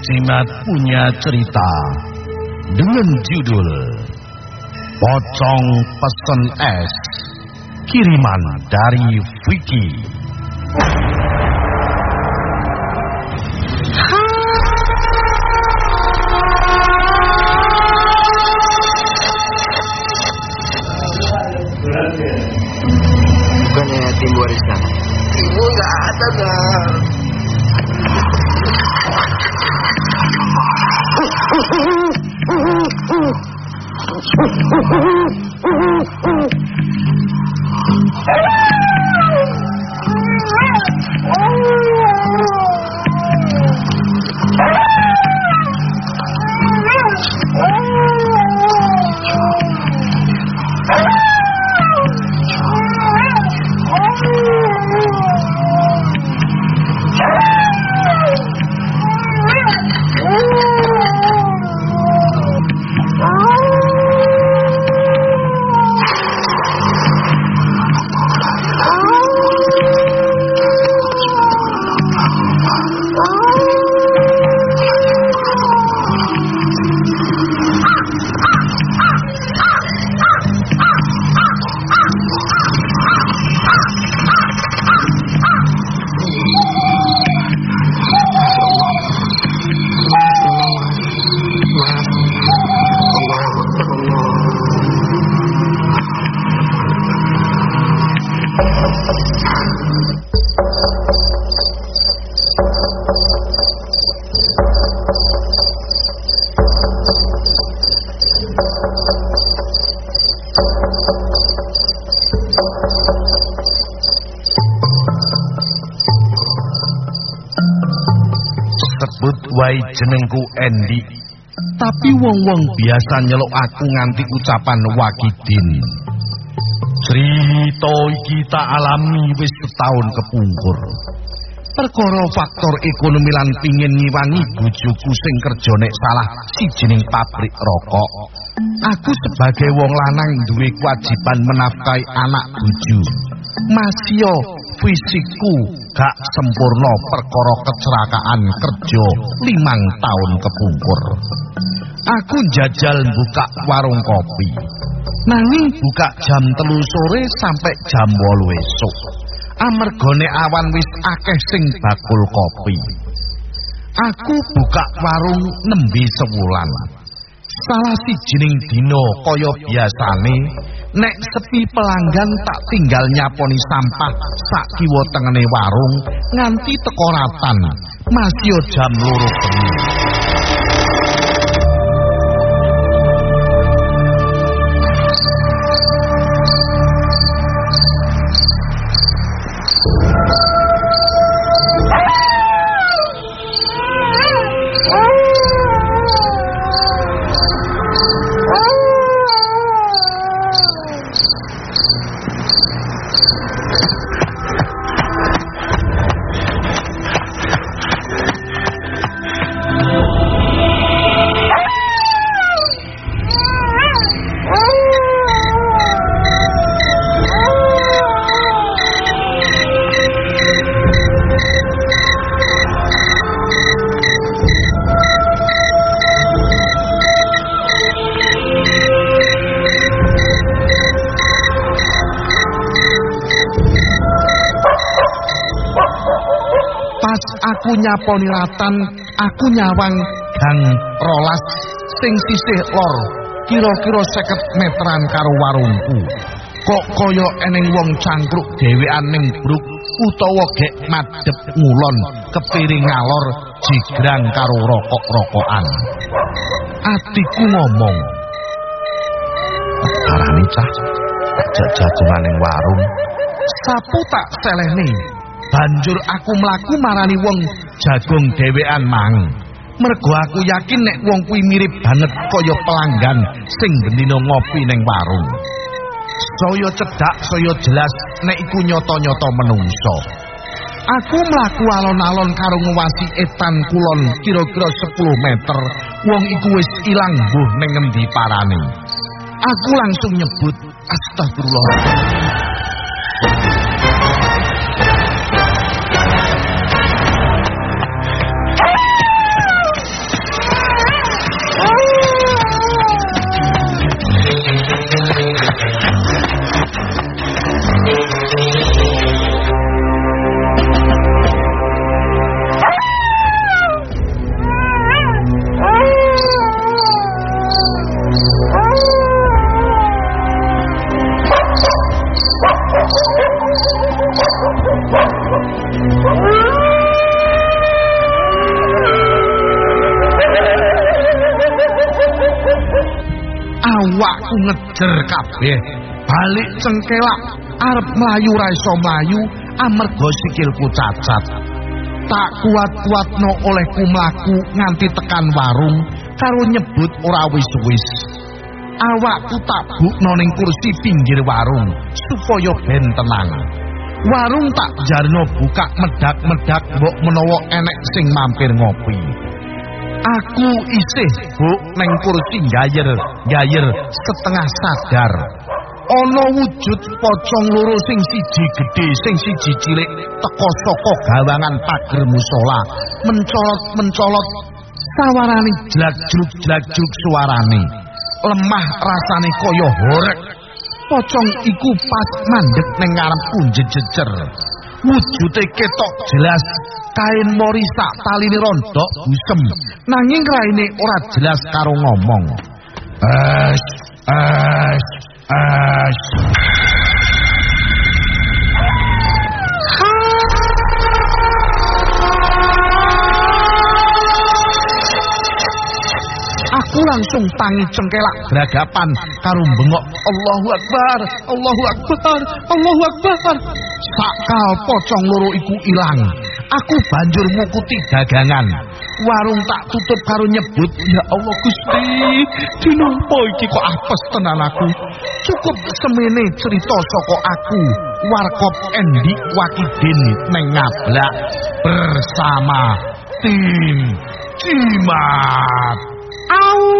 Cimat punya cerita dengan judul Pocong Pesen Es Kiriman dari Vicky. Uhul! Uhul! Uhul! Uhul! Wae jenengku Endi. Tapi wong-wong biasa nyeluk aku nganti ucapan Wakidin. Cerita iki tak alami wis setahun kepungkur. Perkara faktor ekonomi lan pingin ngiwangi bojoku sing kerja nek salah sijining pabrik rokok. Aku sebagai wong lanang duwe kewajiban menafkahi anak bojo. Masio fisikku gak sempurna perkara kecelakaan kerja limang tahun kepungkur. Aku jajal buka warung kopi. Nanging buka jam telu sore sampai jam wolu esuk. Amergone awan wis akeh sing bakul kopi. Aku buka warung nembe sewulan. Salah sijining dina kaya biasane nek sepi pelanggan tak tinggal nyaponi sampah sak kiwa tengene warung nganti teko ratan. Masih jam loro bengi. Pas aku nyaponi ratan, aku nyawang gang rolas sing sisih lor, kira-kira seket meteran karo warungku. Kok kaya eneng wong cangkruk dhewean ning bruk utawa gek madhep ngulon kepiring ngalor jigrang karo rokok-rokokan. Atiku ngomong, "Parani cah, jajanan ning warung." Sapu tak selehne. Banjur aku mlaku marani wong jagung dhewean mang. Mergo aku yakin nek wong kuwi mirip banget kaya pelanggan sing bendina ngopi ning warung. Saya cedak, saya jelas nek iku nyata-nyata menungso. Aku mlaku alon-alon karo ngwasi etan kulon kira-kira 10 meter. Wong iku wis ilang mbuh ning ngendi parane. Aku langsung nyebut astagfirullah. Awakku ngejer kabeh. Balik cengkelak arep mlayu ra iso mlayu amarga sikilku cacat. Tak kuat-kuatno olehku mlaku nganti tekan warung karo nyebut ora wis-wis awakku tak bukno ning kursi pinggir warung supaya ben tenang warung tak jarno buka medak-medak mbok menawa enek sing mampir ngopi Aku isih, Bu, neng kursi gayer, gayer setengah sadar. Ana wujud pocong loro sing siji gedhe, sing siji cilik teka saka gawangan pager musala, mencolot-mencolot sawarane jlak-jluk-jlak-jluk suarane. Lemah rasane kaya horek. Pocong iku pas mandek ning ngarepku jejejer. Wujude ketok jelas kain mori sak taline rondok busem nanging raine ora jelas karo ngomong es es es langsung tangi cengkelak beragapan karo bengok. Allahu Akbar Allahu Akbar Allahu Akbar. Sakal pocong loro iku ilang. Aku banjur mukuti dagangan. Warung tak tutup karo nyebut ya Allah Gusti dinapa iki kok apes tenan aku. Cukup semene cerita saka aku warkop Endi Wakidin neng ngablak bersama tim Cimat Oh!